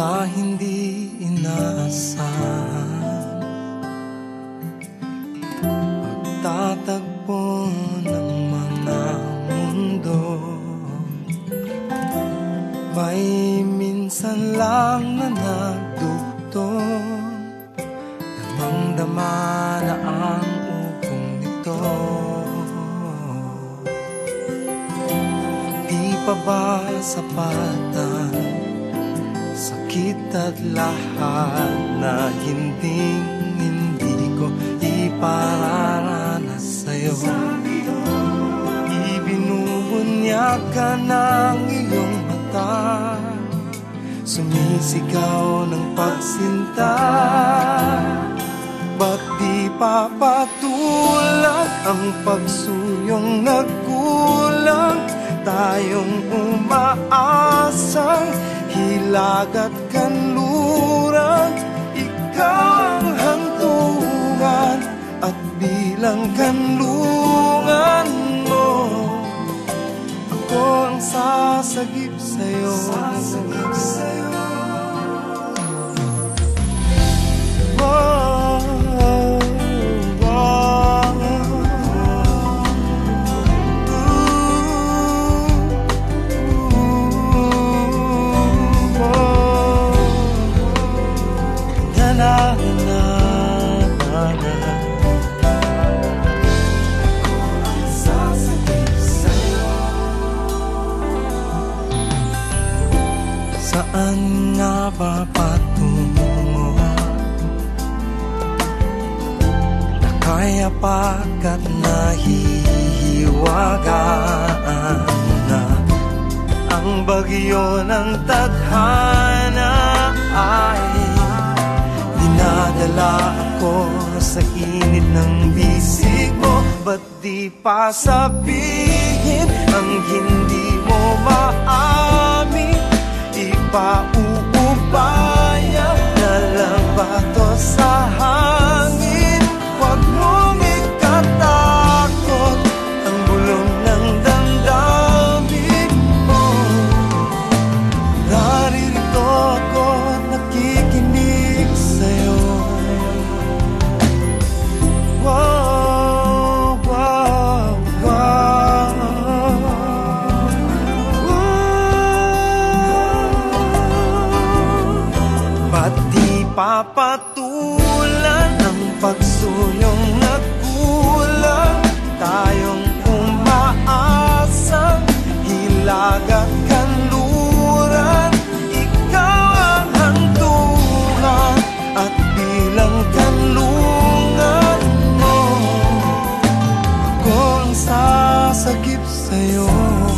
sa hindi inaasahan. Pagtatagpo ng mga mundo. May minsan lang na nagdugtong Damang-dama na ang ugong nito. Di pa ba sapatan Sakit at lahat na hindi hindi ko ipararanas sa'yo. Ibinubunyag ka ng iyong mata. Sumisigaw ng pagsinta. Ba't di papatulad ang pagsuyong nagkulang Tayong umaasang hilag at kanluran Ikaw hantungan. At bilang kanlungan mo Ako ang sasagip sa'yo. Sasagip sa'yo Saan nga ba patungo? Nakayapak at nahihiwagaan na Ang bagyo ng tadhana ay Dinadala ako sa init ng bisig mo Ba't di pa sabihin ang hindi mo maamin Ipauubaya na lang ba sa hangin papatulan ang pagsuyong nagkulang Tayong umaasang hilag at kanluran Ikaw ang hantungan at bilang kanlungan mo. Ako ang sasagip sa'yo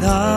night.